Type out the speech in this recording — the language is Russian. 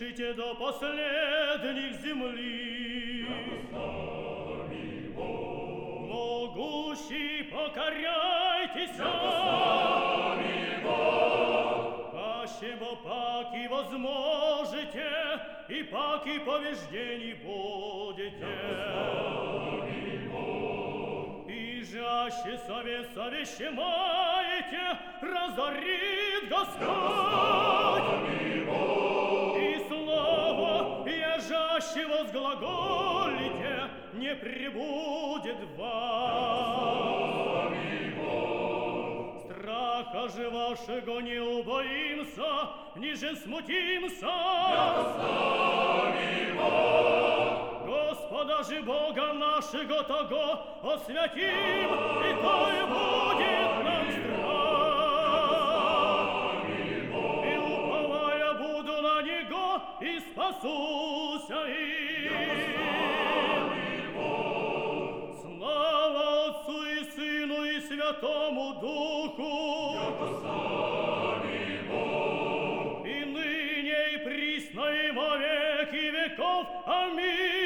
мне до последних земли. Могущий, покоряйтесь, Аще бо паки возможете, и паки побеждений будете. И жаще совет совещаете, разорит Господь. Ежаще возглаголите, не прибудет вас. Страха же вашего не убоимся, ниже смутимся. Господа же Бога нашего того освятим, и то и будет Его, и спасуся им. Я. Слава Отцу и Сыну и Святому Духу. И ныне и присно и во веки веков. Аминь.